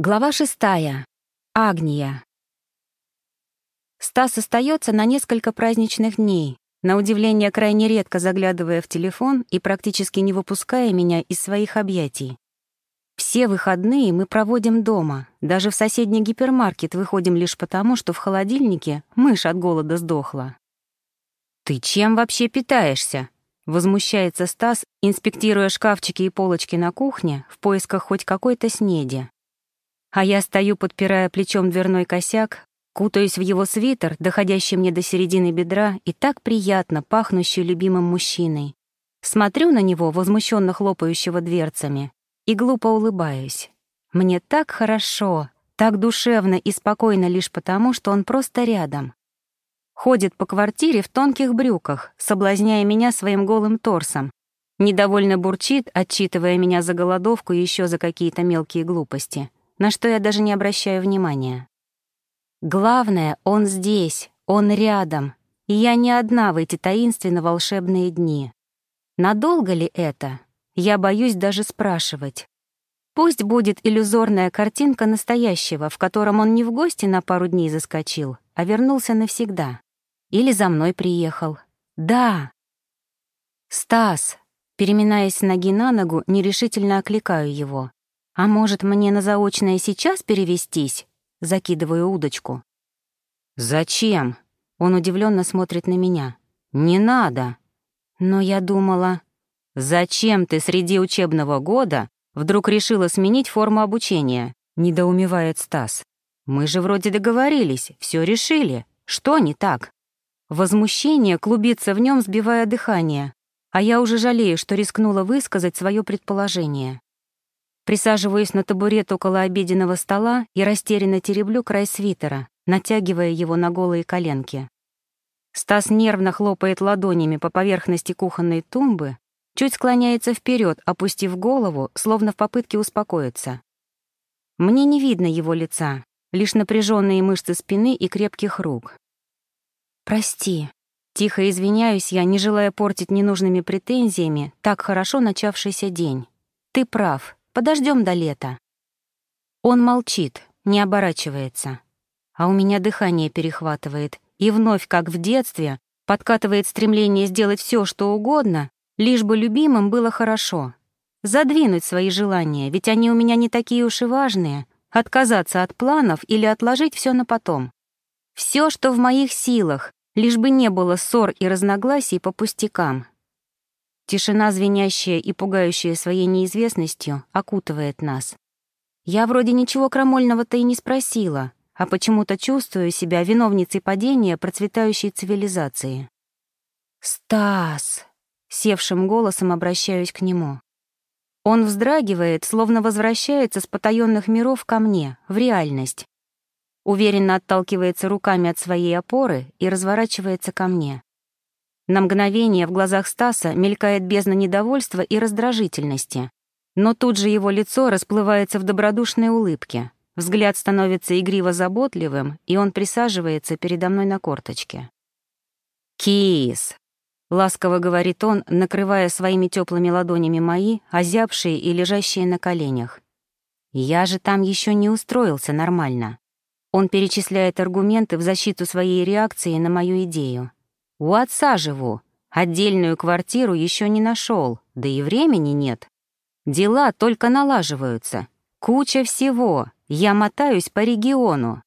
Глава шестая. Агния. Стас остается на несколько праздничных дней, на удивление крайне редко заглядывая в телефон и практически не выпуская меня из своих объятий. Все выходные мы проводим дома, даже в соседний гипермаркет выходим лишь потому, что в холодильнике мышь от голода сдохла. «Ты чем вообще питаешься?» — возмущается Стас, инспектируя шкафчики и полочки на кухне в поисках хоть какой-то снеди. А я стою, подпирая плечом дверной косяк, кутаюсь в его свитер, доходящий мне до середины бедра, и так приятно, пахнущий любимым мужчиной. Смотрю на него, возмущенно хлопающего дверцами, и глупо улыбаюсь. Мне так хорошо, так душевно и спокойно лишь потому, что он просто рядом. Ходит по квартире в тонких брюках, соблазняя меня своим голым торсом. Недовольно бурчит, отчитывая меня за голодовку и еще за какие-то мелкие глупости на что я даже не обращаю внимания. Главное, он здесь, он рядом, и я не одна в эти таинственно-волшебные дни. Надолго ли это? Я боюсь даже спрашивать. Пусть будет иллюзорная картинка настоящего, в котором он не в гости на пару дней заскочил, а вернулся навсегда. Или за мной приехал. Да. Стас, переминаясь ноги на ногу, нерешительно окликаю его. «А может, мне на заочное сейчас перевестись?» Закидываю удочку. «Зачем?» Он удивленно смотрит на меня. «Не надо». Но я думала... «Зачем ты среди учебного года вдруг решила сменить форму обучения?» Недоумевает Стас. «Мы же вроде договорились, все решили. Что не так?» Возмущение клубится в нем, сбивая дыхание, а я уже жалею, что рискнула высказать свое предположение. Присаживаюсь на табурет около обеденного стола и растерянно тереблю край свитера, натягивая его на голые коленки. Стас нервно хлопает ладонями по поверхности кухонной тумбы, чуть склоняется вперед, опустив голову, словно в попытке успокоиться. Мне не видно его лица, лишь напряженные мышцы спины и крепких рук. «Прости», Тихо извиняюсь я, не желая портить ненужными претензиями так хорошо начавшийся день. Ты прав, Подождем до лета». Он молчит, не оборачивается. А у меня дыхание перехватывает, и вновь, как в детстве, подкатывает стремление сделать все, что угодно, лишь бы любимым было хорошо. Задвинуть свои желания, ведь они у меня не такие уж и важные, отказаться от планов или отложить все на потом. Все, что в моих силах, лишь бы не было ссор и разногласий по пустякам. Тишина, звенящая и пугающая своей неизвестностью, окутывает нас. Я вроде ничего крамольного-то и не спросила, а почему-то чувствую себя виновницей падения процветающей цивилизации. «Стас!» — севшим голосом обращаюсь к нему. Он вздрагивает, словно возвращается с потаённых миров ко мне, в реальность. Уверенно отталкивается руками от своей опоры и разворачивается ко мне. На мгновение в глазах Стаса мелькает бездна недовольства и раздражительности. Но тут же его лицо расплывается в добродушной улыбке. Взгляд становится игриво-заботливым, и он присаживается передо мной на корточке. «Кис!» — ласково говорит он, накрывая своими теплыми ладонями мои, озябшие и лежащие на коленях. «Я же там еще не устроился нормально». Он перечисляет аргументы в защиту своей реакции на мою идею. У отца живу. Отдельную квартиру еще не нашел, да и времени нет. Дела только налаживаются. Куча всего. Я мотаюсь по региону.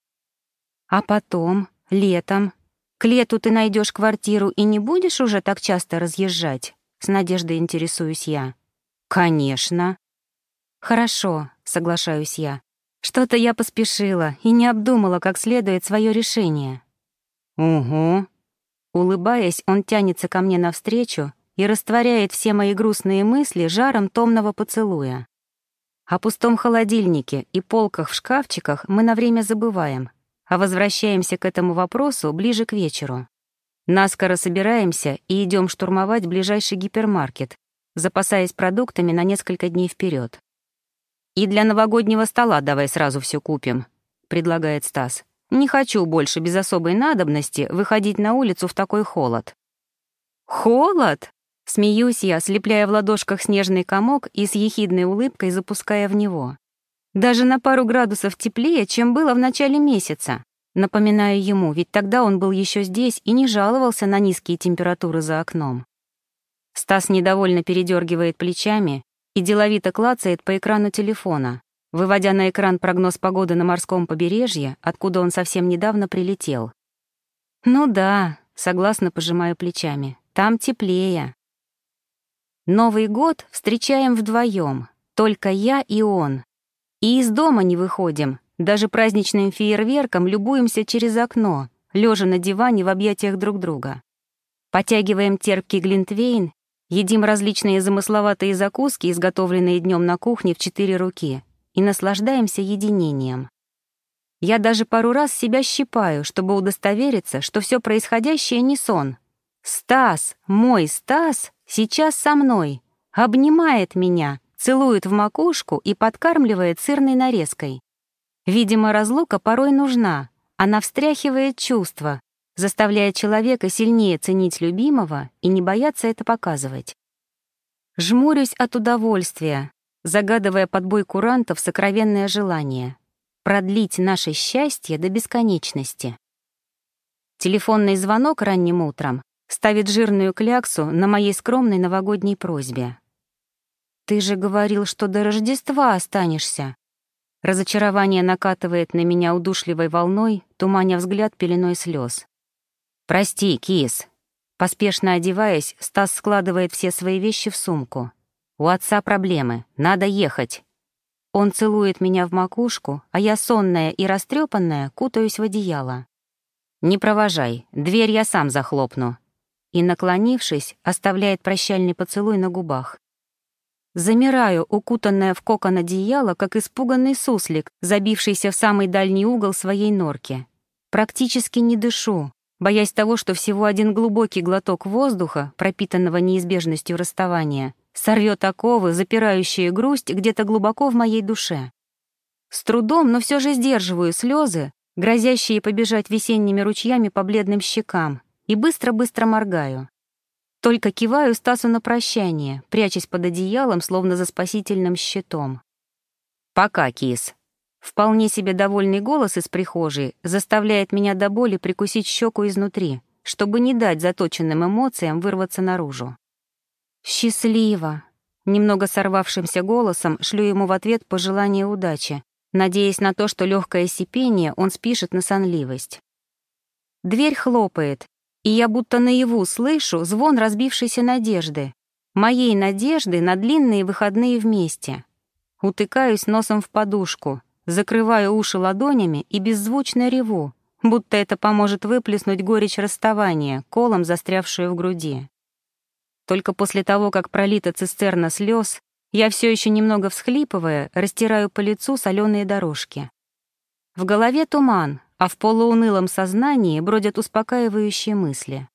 А потом, летом, к лету ты найдешь квартиру и не будешь уже так часто разъезжать? С надеждой интересуюсь я. Конечно. Хорошо, соглашаюсь я. Что-то я поспешила и не обдумала как следует свое решение. Угу, Улыбаясь, он тянется ко мне навстречу и растворяет все мои грустные мысли жаром томного поцелуя. О пустом холодильнике и полках в шкафчиках мы на время забываем, а возвращаемся к этому вопросу ближе к вечеру. Наскоро собираемся и идем штурмовать ближайший гипермаркет, запасаясь продуктами на несколько дней вперед. «И для новогоднего стола давай сразу все купим», — предлагает Стас. Не хочу больше без особой надобности выходить на улицу в такой холод. Холод? Смеюсь я, слепляя в ладошках снежный комок и с ехидной улыбкой запуская в него. Даже на пару градусов теплее, чем было в начале месяца. Напоминаю ему, ведь тогда он был еще здесь и не жаловался на низкие температуры за окном. Стас недовольно передергивает плечами и деловито клацает по экрану телефона, выводя на экран прогноз погоды на морском побережье, откуда он совсем недавно прилетел. «Ну да», — согласно пожимаю плечами, — «там теплее». Новый год встречаем вдвоем, только я и он. И из дома не выходим, даже праздничным фейерверком любуемся через окно, лежа на диване в объятиях друг друга. Потягиваем терпкий глинтвейн, едим различные замысловатые закуски, изготовленные днем на кухне в четыре руки, и наслаждаемся единением. Я даже пару раз себя щипаю, чтобы удостовериться, что все происходящее не сон. Стас, мой Стас, сейчас со мной, обнимает меня, целует в макушку и подкармливает сырной нарезкой. Видимо, разлука порой нужна. Она встряхивает чувства, заставляя человека сильнее ценить любимого и не бояться это показывать. Жмурюсь от удовольствия, загадывая под бой курантов сокровенное желание — продлить наше счастье до бесконечности. Телефонный звонок ранним утром ставит жирную кляксу на моей скромной новогодней просьбе. «Ты же говорил, что до Рождества останешься». Разочарование накатывает на меня удушливой волной, туманя взгляд пеленой слез. «Прости, кис». Поспешно одеваясь, Стас складывает все свои вещи в сумку. У отца проблемы, надо ехать. Он целует меня в макушку, а я сонная и растрепанная кутаюсь в одеяло. «Не провожай, дверь я сам захлопну». И, наклонившись, оставляет прощальный поцелуй на губах. Замираю, укутанная в кокон одеяла, как испуганный суслик, забившийся в самый дальний угол своей норки. Практически не дышу, боясь того, что всего один глубокий глоток воздуха, пропитанного неизбежностью расставания, сорвет оковы, запирающие грусть где-то глубоко в моей душе. С трудом, но все же сдерживаю слезы, грозящие побежать весенними ручьями по бледным щекам, и быстро-быстро моргаю. Только киваю Стасу на прощание, прячась под одеялом, словно за спасительным щитом. «Пока, кис». Вполне себе довольный голос из прихожей заставляет меня до боли прикусить щеку изнутри, чтобы не дать заточенным эмоциям вырваться наружу. «Счастливо!» Немного сорвавшимся голосом шлю ему в ответ пожелание удачи, надеясь на то, что легкое сипение он спишет на сонливость. Дверь хлопает, и я будто наяву слышу звон разбившейся надежды, моей надежды на длинные выходные вместе. Утыкаюсь носом в подушку, закрываю уши ладонями и беззвучно реву, будто это поможет выплеснуть горечь расставания, колом застрявшую в груди. Только после того, как пролита цистерна слез, я все еще немного всхлипывая, растираю по лицу соленые дорожки. В голове туман, а в полуунылом сознании бродят успокаивающие мысли.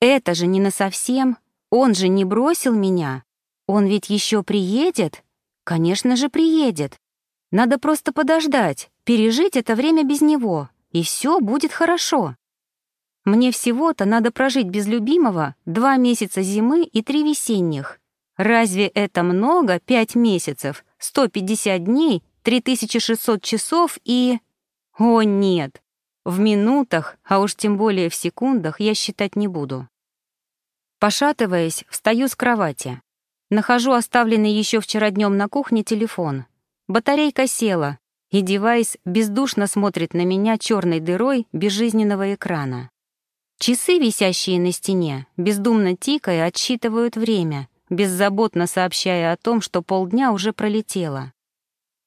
Это же не насовсем, он же не бросил меня. Он ведь еще приедет? Конечно же, приедет. Надо просто подождать, пережить это время без него, и все будет хорошо. Мне всего-то надо прожить без любимого два месяца зимы и три весенних. Разве это много? Пять месяцев, 150 дней, 3600 часов и... О, нет! В минутах, а уж тем более в секундах, я считать не буду. Пошатываясь, встаю с кровати. Нахожу оставленный еще вчера днем на кухне телефон. Батарейка села, и девайс бездушно смотрит на меня черной дырой безжизненного экрана. Часы, висящие на стене, бездумно тикая, отсчитывают время, беззаботно сообщая о том, что полдня уже пролетело.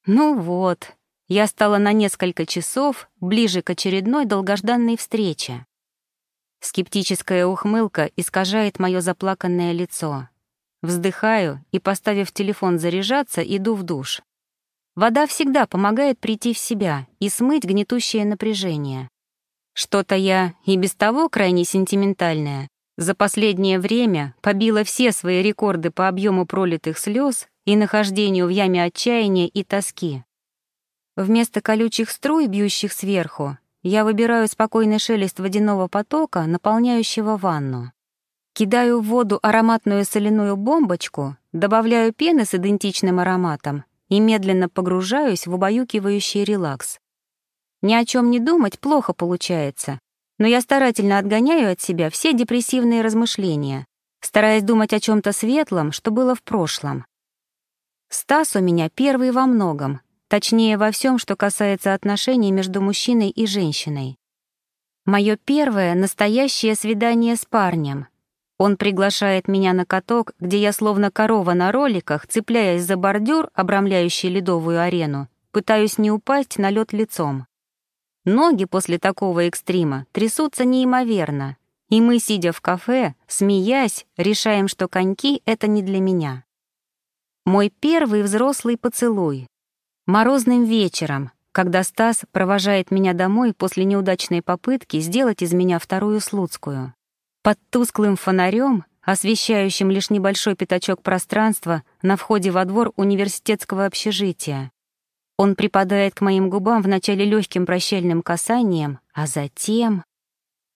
Ну вот, я стала на несколько часов ближе к очередной долгожданной встрече. Скептическая ухмылка искажает мое заплаканное лицо. Вздыхаю и, поставив телефон заряжаться, иду в душ. Вода всегда помогает прийти в себя и смыть гнетущее напряжение. Что-то я и без того крайне сентиментальная. За последнее время побила все свои рекорды по объему пролитых слез и нахождению в яме отчаяния и тоски. Вместо колючих струй, бьющих сверху, я выбираю спокойный шелест водяного потока, наполняющего ванну. Кидаю в воду ароматную соляную бомбочку, добавляю пены с идентичным ароматом и медленно погружаюсь в убаюкивающий релакс. Ни о чем не думать плохо получается, но я старательно отгоняю от себя все депрессивные размышления, стараясь думать о чем то светлом, что было в прошлом. Стас у меня первый во многом, точнее во всем, что касается отношений между мужчиной и женщиной. Мое первое настоящее свидание с парнем. Он приглашает меня на каток, где я словно корова на роликах, цепляясь за бордюр, обрамляющий ледовую арену, пытаюсь не упасть на лед лицом. Ноги после такого экстрима трясутся неимоверно, и мы, сидя в кафе, смеясь, решаем, что коньки — это не для меня. Мой первый взрослый поцелуй. Морозным вечером, когда Стас провожает меня домой после неудачной попытки сделать из меня вторую Слуцкую. Под тусклым фонарем, освещающим лишь небольшой пятачок пространства на входе во двор университетского общежития. Он припадает к моим губам вначале легким прощальным касанием, а затем...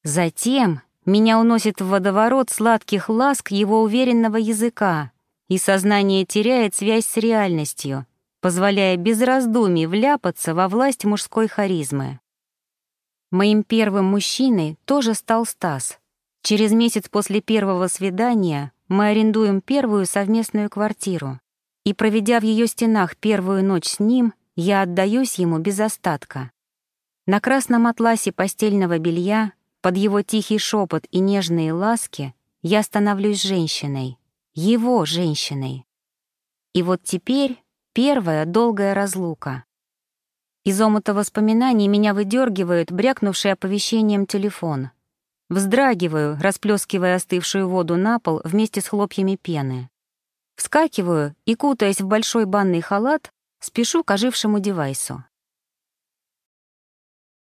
Затем меня уносит в водоворот сладких ласк его уверенного языка, и сознание теряет связь с реальностью, позволяя без раздумий вляпаться во власть мужской харизмы. Моим первым мужчиной тоже стал Стас. Через месяц после первого свидания мы арендуем первую совместную квартиру, и, проведя в ее стенах первую ночь с ним, я отдаюсь ему без остатка. На красном атласе постельного белья, под его тихий шепот и нежные ласки, я становлюсь женщиной, его женщиной. И вот теперь первая долгая разлука. Из омута воспоминаний меня выдергивает брякнувший оповещением телефон. Вздрагиваю, расплескивая остывшую воду на пол вместе с хлопьями пены. Вскакиваю и, кутаясь в большой банный халат, Спешу к ожившему девайсу.